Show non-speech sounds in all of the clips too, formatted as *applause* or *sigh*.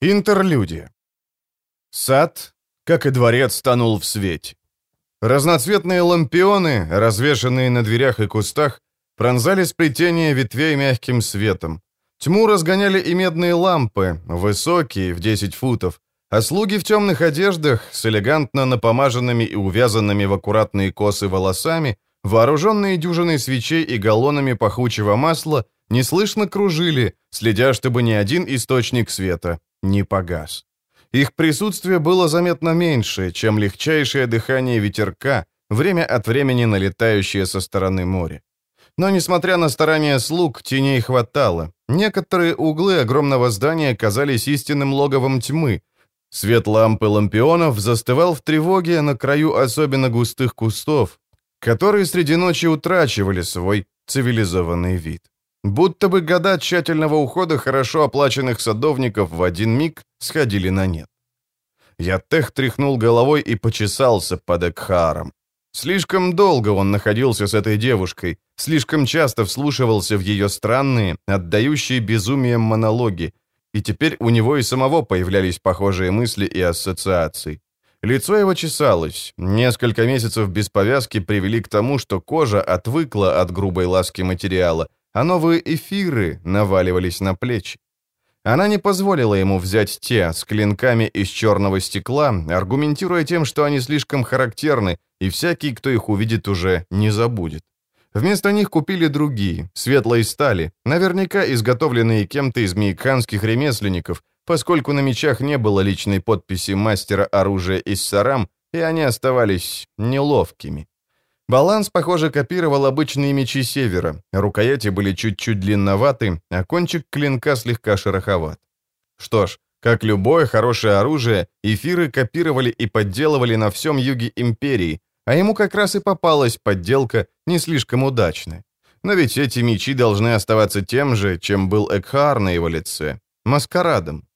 Интерлюдия. Сад, как и дворец, тонул в свете. Разноцветные лампионы, развешанные на дверях и кустах, пронзали сплетение ветвей мягким светом. Тьму разгоняли и медные лампы, высокие, в 10 футов, а слуги в темных одеждах, с элегантно напомаженными и увязанными в аккуратные косы волосами, вооруженные дюжиной свечей и галлонами пахучего масла, неслышно кружили, следя, чтобы ни один источник света не погас. Их присутствие было заметно меньше, чем легчайшее дыхание ветерка, время от времени налетающее со стороны моря. Но, несмотря на старания слуг, теней хватало. Некоторые углы огромного здания казались истинным логовом тьмы. Свет лампы лампионов застывал в тревоге на краю особенно густых кустов, которые среди ночи утрачивали свой цивилизованный вид. Будто бы года тщательного ухода хорошо оплаченных садовников в один миг сходили на нет. Ятех тряхнул головой и почесался под Экхаром. Слишком долго он находился с этой девушкой, слишком часто вслушивался в ее странные, отдающие безумием монологи, и теперь у него и самого появлялись похожие мысли и ассоциации. Лицо его чесалось. Несколько месяцев без повязки привели к тому, что кожа отвыкла от грубой ласки материала, а новые эфиры наваливались на плечи. Она не позволила ему взять те с клинками из черного стекла, аргументируя тем, что они слишком характерны, и всякий, кто их увидит, уже не забудет. Вместо них купили другие, светлой стали, наверняка изготовленные кем-то из мейканских ремесленников, поскольку на мечах не было личной подписи мастера оружия из Сарам, и они оставались неловкими. Баланс, похоже, копировал обычные мечи севера. Рукояти были чуть-чуть длинноваты, а кончик клинка слегка шероховат. Что ж, как любое хорошее оружие, эфиры копировали и подделывали на всем юге империи, а ему как раз и попалась подделка не слишком удачная. Но ведь эти мечи должны оставаться тем же, чем был Экхар на его лице — маскарадом.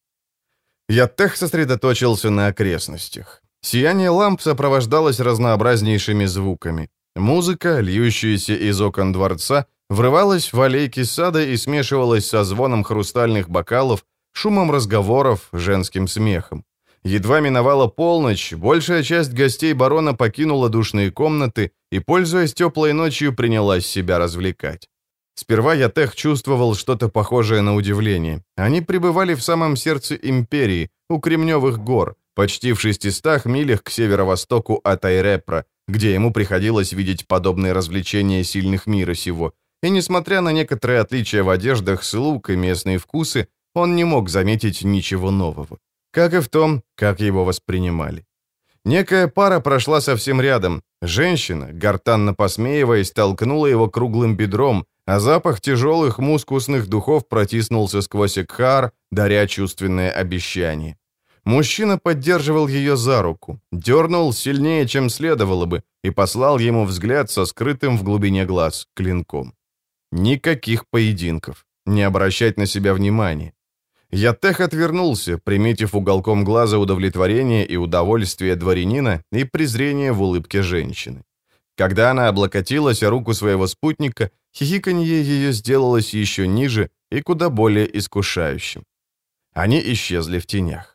Ятех сосредоточился на окрестностях. Сияние ламп сопровождалось разнообразнейшими звуками. Музыка, льющаяся из окон дворца, врывалась в аллейки сада и смешивалась со звоном хрустальных бокалов, шумом разговоров, женским смехом. Едва миновала полночь, большая часть гостей барона покинула душные комнаты и, пользуясь теплой ночью, принялась себя развлекать. Сперва Ятех чувствовал что-то похожее на удивление. Они пребывали в самом сердце империи, у Кремневых гор, почти в 600 милях к северо-востоку от Айрепра, где ему приходилось видеть подобные развлечения сильных мира сего, и несмотря на некоторые отличия в одеждах, слуг и местные вкусы, он не мог заметить ничего нового, как и в том, как его воспринимали. Некая пара прошла совсем рядом. Женщина, гортанно посмеиваясь, толкнула его круглым бедром, а запах тяжелых мускусных духов протиснулся сквозь Экхар, даря чувственное обещание. Мужчина поддерживал ее за руку, дернул сильнее, чем следовало бы, и послал ему взгляд со скрытым в глубине глаз клинком. Никаких поединков, не обращать на себя внимания. Ятех отвернулся, приметив уголком глаза удовлетворение и удовольствие дворянина и презрение в улыбке женщины. Когда она облокотилась о руку своего спутника, хихиканье ее сделалось еще ниже и куда более искушающим. Они исчезли в тенях.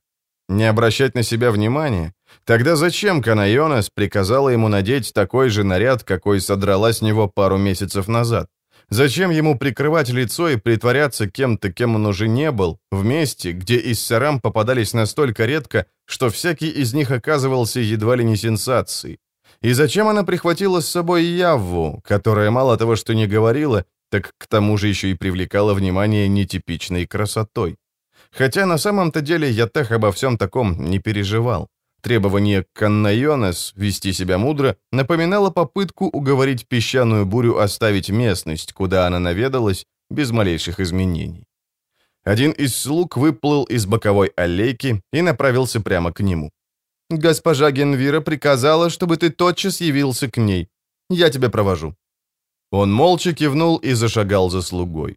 Не обращать на себя внимания? Тогда зачем Канайонас приказала ему надеть такой же наряд, какой содрала с него пару месяцев назад? Зачем ему прикрывать лицо и притворяться кем-то, кем он уже не был, в месте, где иссарам попадались настолько редко, что всякий из них оказывался едва ли не сенсацией? И зачем она прихватила с собой Явву, которая мало того, что не говорила, так к тому же еще и привлекала внимание нетипичной красотой? Хотя на самом-то деле Ятех обо всем таком не переживал. Требование Каннайонес вести себя мудро напоминало попытку уговорить песчаную бурю оставить местность, куда она наведалась, без малейших изменений. Один из слуг выплыл из боковой аллейки и направился прямо к нему. «Госпожа Генвира приказала, чтобы ты тотчас явился к ней. Я тебя провожу». Он молча кивнул и зашагал за слугой.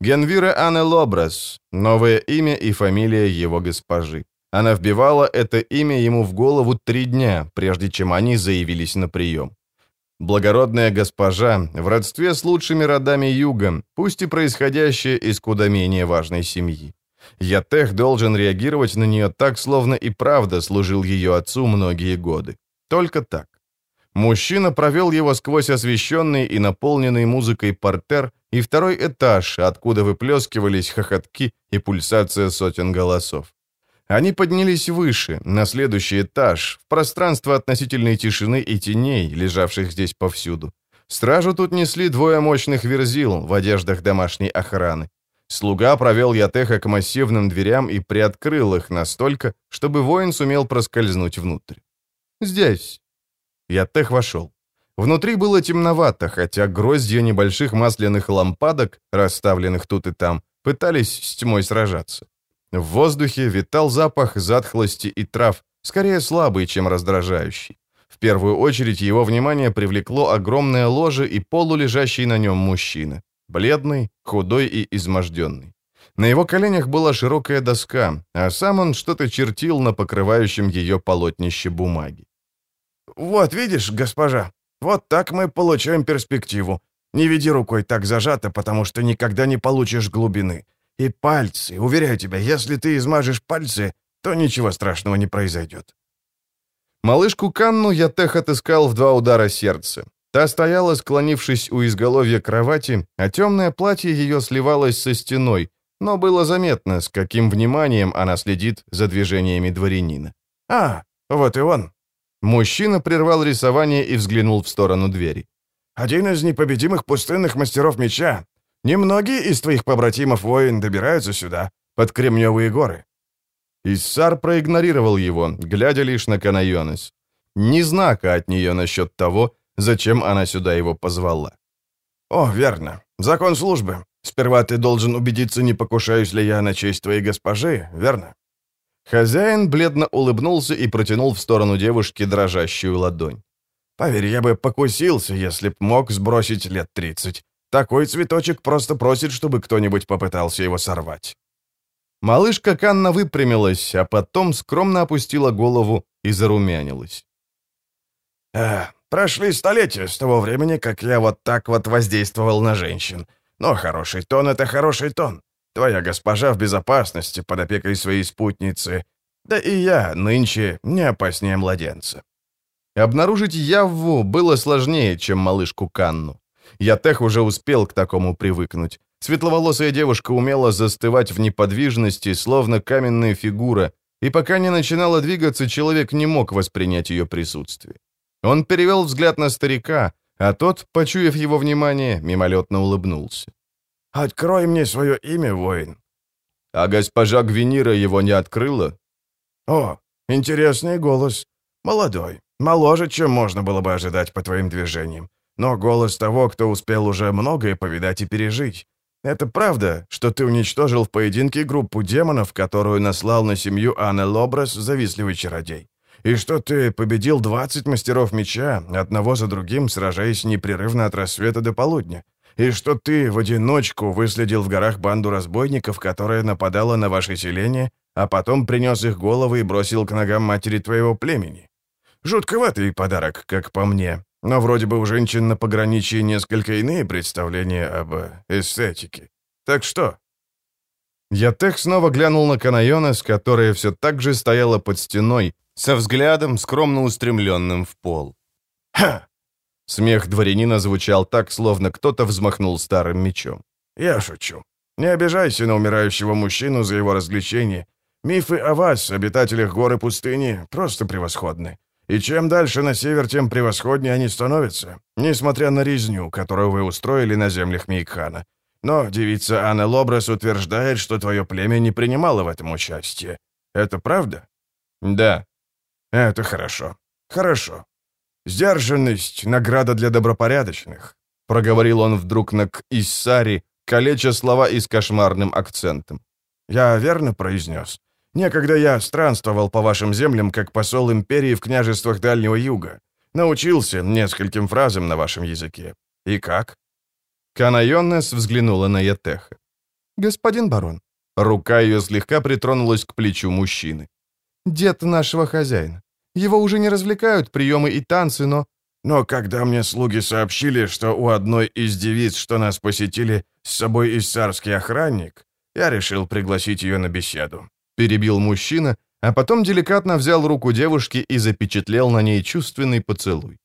Генвира Анне Лобрас, новое имя и фамилия его госпожи. Она вбивала это имя ему в голову три дня, прежде чем они заявились на прием. Благородная госпожа в родстве с лучшими родами юга, пусть и происходящая из куда менее важной семьи. Ятех должен реагировать на нее так, словно и правда служил ее отцу многие годы. Только так. Мужчина провел его сквозь освещенный и наполненный музыкой портер и второй этаж, откуда выплескивались хохотки и пульсация сотен голосов. Они поднялись выше, на следующий этаж, в пространство относительной тишины и теней, лежавших здесь повсюду. Стражу тут несли двое мощных верзил в одеждах домашней охраны. Слуга провел Ятеха к массивным дверям и приоткрыл их настолько, чтобы воин сумел проскользнуть внутрь. «Здесь». Ятех вошел. Внутри было темновато, хотя гроздья небольших масляных лампадок, расставленных тут и там, пытались с тьмой сражаться. В воздухе витал запах затхлости и трав, скорее слабый, чем раздражающий. В первую очередь его внимание привлекло огромное ложе и полулежащий на нем мужчина. Бледный, худой и изможденный. На его коленях была широкая доска, а сам он что-то чертил на покрывающем ее полотнище бумаги. «Вот видишь, госпожа, вот так мы получаем перспективу. Не веди рукой так зажато, потому что никогда не получишь глубины. И пальцы, уверяю тебя, если ты измажешь пальцы, то ничего страшного не произойдет». Малышку Канну я тех отыскал в два удара сердца. Та стояла, склонившись у изголовья кровати, а темное платье ее сливалось со стеной, но было заметно, с каким вниманием она следит за движениями дворянина. «А, вот и он». Мужчина прервал рисование и взглянул в сторону двери. «Один из непобедимых пустынных мастеров меча. Немногие из твоих побратимов воин добираются сюда, под Кремневые горы». Иссар проигнорировал его, глядя лишь на Канайонес. Ни знака от нее насчет того, зачем она сюда его позвала. «О, верно. Закон службы. Сперва ты должен убедиться, не покушаюсь ли я на честь твоей госпожи, верно?» Хозяин бледно улыбнулся и протянул в сторону девушки дрожащую ладонь. «Поверь, я бы покусился, если б мог сбросить лет тридцать. Такой цветочек просто просит, чтобы кто-нибудь попытался его сорвать». Малышка Канна выпрямилась, а потом скромно опустила голову и зарумянилась. «Э, прошли столетия с того времени, как я вот так вот воздействовал на женщин. Но хороший тон — это хороший тон. Твоя госпожа в безопасности под опекой своей спутницы. Да и я нынче не опаснее младенца». Обнаружить Явву было сложнее, чем малышку Канну. Ятех уже успел к такому привыкнуть. Светловолосая девушка умела застывать в неподвижности, словно каменная фигура, и пока не начинала двигаться, человек не мог воспринять ее присутствие. Он перевел взгляд на старика, а тот, почуяв его внимание, мимолетно улыбнулся. «Открой мне свое имя, воин». «А госпожа Гвинира его не открыла?» «О, интересный голос. Молодой, моложе, чем можно было бы ожидать по твоим движениям но голос того, кто успел уже многое повидать и пережить. Это правда, что ты уничтожил в поединке группу демонов, которую наслал на семью Анны Лоброс завистливый чародей. И что ты победил 20 мастеров меча, одного за другим, сражаясь непрерывно от рассвета до полудня. И что ты в одиночку выследил в горах банду разбойников, которая нападала на ваше селение, а потом принес их головы и бросил к ногам матери твоего племени. Жутковатый подарок, как по мне, но вроде бы у женщин на пограничье несколько иные представления об эстетике. Так что?» Ятех снова глянул на Канайонес, которая все так же стояла под стеной, со взглядом, скромно устремленным в пол. «Ха!» Смех дворянина звучал так, словно кто-то взмахнул старым мечом. «Я шучу. Не обижайся на умирающего мужчину за его развлечение. Мифы о вас, обитателях горы пустыни, просто превосходны. И чем дальше на север, тем превосходнее они становятся, несмотря на резню, которую вы устроили на землях Мейкхана. Но девица Анна Лобрес утверждает, что твое племя не принимало в этом участие. Это правда? Да. Это хорошо. Хорошо. Сдержанность — награда для добропорядочных, — проговорил он вдруг на к Иссари, калеча слова и с кошмарным акцентом. Я верно произнес? Некогда я странствовал по вашим землям как посол империи в княжествах Дальнего Юга. Научился нескольким фразам на вашем языке. И как?» Канайоннес взглянула на Ятеха. «Господин барон». Рука ее слегка притронулась к плечу мужчины. «Дед нашего хозяина. Его уже не развлекают приемы и танцы, но...» «Но когда мне слуги сообщили, что у одной из девиц, что нас посетили, с собой иссарский охранник, Я решил пригласить ее на беседу. Перебил мужчина, а потом деликатно взял руку девушки и запечатлел на ней чувственный поцелуй.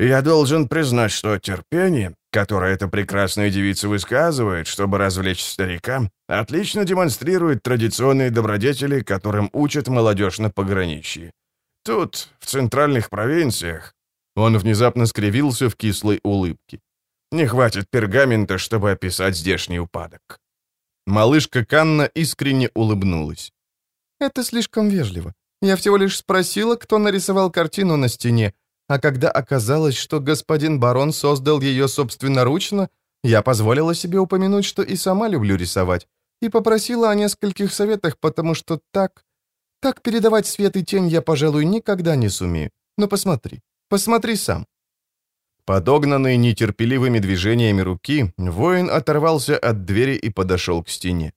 «Я должен признать, что терпение, которое эта прекрасная девица высказывает, чтобы развлечь старика, отлично демонстрирует традиционные добродетели, которым учат молодежь на пограничье. Тут, в центральных провинциях...» Он внезапно скривился в кислой улыбке. «Не хватит пергамента, чтобы описать здешний упадок». Малышка Канна искренне улыбнулась. «Это слишком вежливо. Я всего лишь спросила, кто нарисовал картину на стене, а когда оказалось, что господин барон создал ее собственноручно, я позволила себе упомянуть, что и сама люблю рисовать, и попросила о нескольких советах, потому что так... Так передавать свет и тень я, пожалуй, никогда не сумею. Но посмотри, посмотри сам». Подогнанный нетерпеливыми движениями руки, воин оторвался от двери и подошел к стене.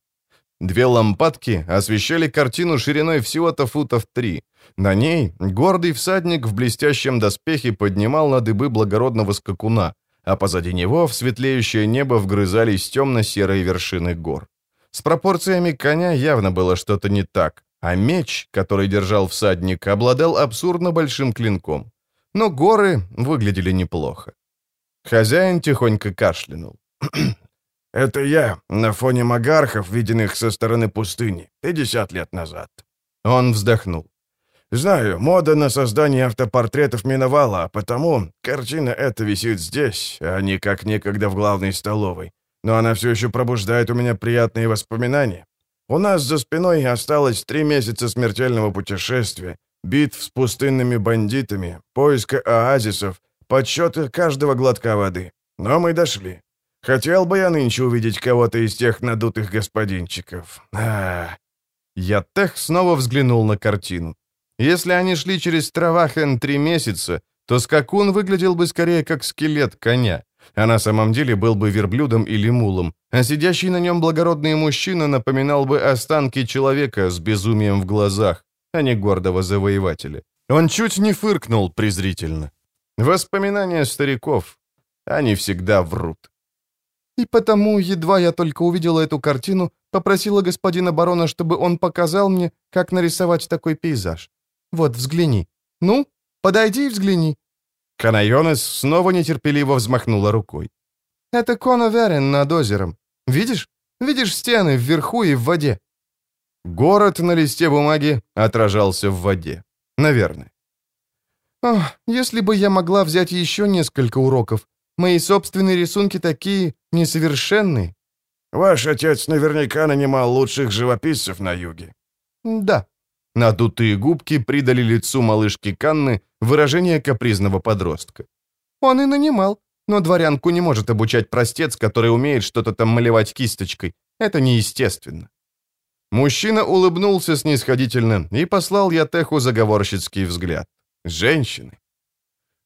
Две лампадки освещали картину шириной всего-то футов три. На ней гордый всадник в блестящем доспехе поднимал на дыбы благородного скакуна, а позади него в светлеющее небо вгрызались темно-серые вершины гор. С пропорциями коня явно было что-то не так, а меч, который держал всадник, обладал абсурдно большим клинком. Но горы выглядели неплохо. Хозяин тихонько кашлянул. *clears throat* Это я, на фоне магархов, виденных со стороны пустыни, 50 лет назад». Он вздохнул. «Знаю, мода на создание автопортретов миновала, а потому картина эта висит здесь, а не как некогда в главной столовой. Но она все еще пробуждает у меня приятные воспоминания. У нас за спиной осталось три месяца смертельного путешествия, битв с пустынными бандитами, поиска оазисов, подсчета каждого глотка воды. Но мы дошли. Хотел бы я нынче увидеть кого-то из тех надутых господинчиков. А, Я тех снова взглянул на картину. Если они шли через Травахен три месяца, то скакун выглядел бы скорее как скелет коня, а на самом деле был бы верблюдом или мулом, а сидящий на нем благородный мужчина напоминал бы останки человека с безумием в глазах, а не гордого завоевателя. Он чуть не фыркнул презрительно. Воспоминания стариков, они всегда врут. И потому, едва я только увидела эту картину, попросила господина барона, чтобы он показал мне, как нарисовать такой пейзаж. Вот, взгляни. Ну, подойди и взгляни». Канайонес снова нетерпеливо взмахнула рукой. «Это Коноверен над озером. Видишь? Видишь стены вверху и в воде?» Город на листе бумаги отражался в воде. Наверное. «Ох, если бы я могла взять еще несколько уроков, Мои собственные рисунки такие несовершенные». «Ваш отец наверняка нанимал лучших живописцев на юге». «Да». Надутые губки придали лицу малышки Канны выражение капризного подростка. «Он и нанимал, но дворянку не может обучать простец, который умеет что-то там малевать кисточкой. Это неестественно». Мужчина улыбнулся снисходительно и послал Ятеху заговорщицкий взгляд. «Женщины».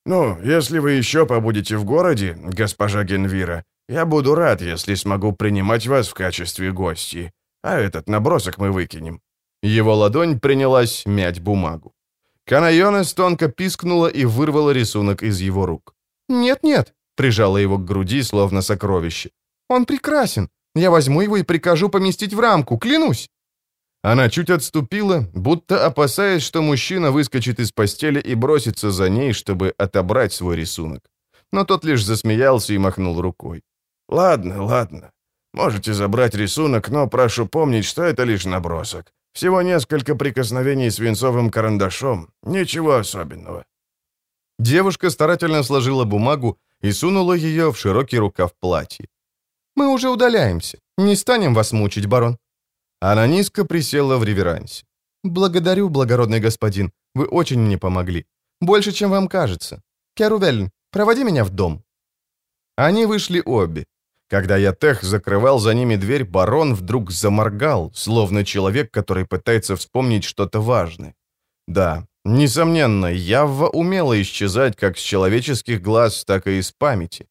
«Ну, если вы еще побудете в городе, госпожа Генвира, я буду рад, если смогу принимать вас в качестве гости. А этот набросок мы выкинем». Его ладонь принялась мять бумагу. Канайонес тонко пискнула и вырвала рисунок из его рук. «Нет-нет», — прижала его к груди, словно сокровище. «Он прекрасен. Я возьму его и прикажу поместить в рамку, клянусь». Она чуть отступила, будто опасаясь, что мужчина выскочит из постели и бросится за ней, чтобы отобрать свой рисунок. Но тот лишь засмеялся и махнул рукой. «Ладно, ладно. Можете забрать рисунок, но прошу помнить, что это лишь набросок. Всего несколько прикосновений свинцовым карандашом. Ничего особенного». Девушка старательно сложила бумагу и сунула ее в широкий рукав платья. «Мы уже удаляемся. Не станем вас мучить, барон. Она низко присела в реверансе. «Благодарю, благородный господин. Вы очень мне помогли. Больше, чем вам кажется. Керувельн, проводи меня в дом». Они вышли обе. Когда Ятех закрывал за ними дверь, барон вдруг заморгал, словно человек, который пытается вспомнить что-то важное. Да, несомненно, Явва умела исчезать как с человеческих глаз, так и из памяти.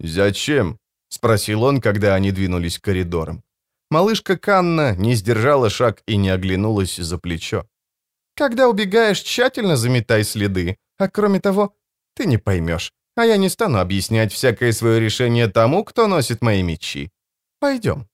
«Зачем?» — спросил он, когда они двинулись коридором. Малышка Канна не сдержала шаг и не оглянулась за плечо. «Когда убегаешь, тщательно заметай следы, а кроме того, ты не поймешь, а я не стану объяснять всякое свое решение тому, кто носит мои мечи. Пойдем».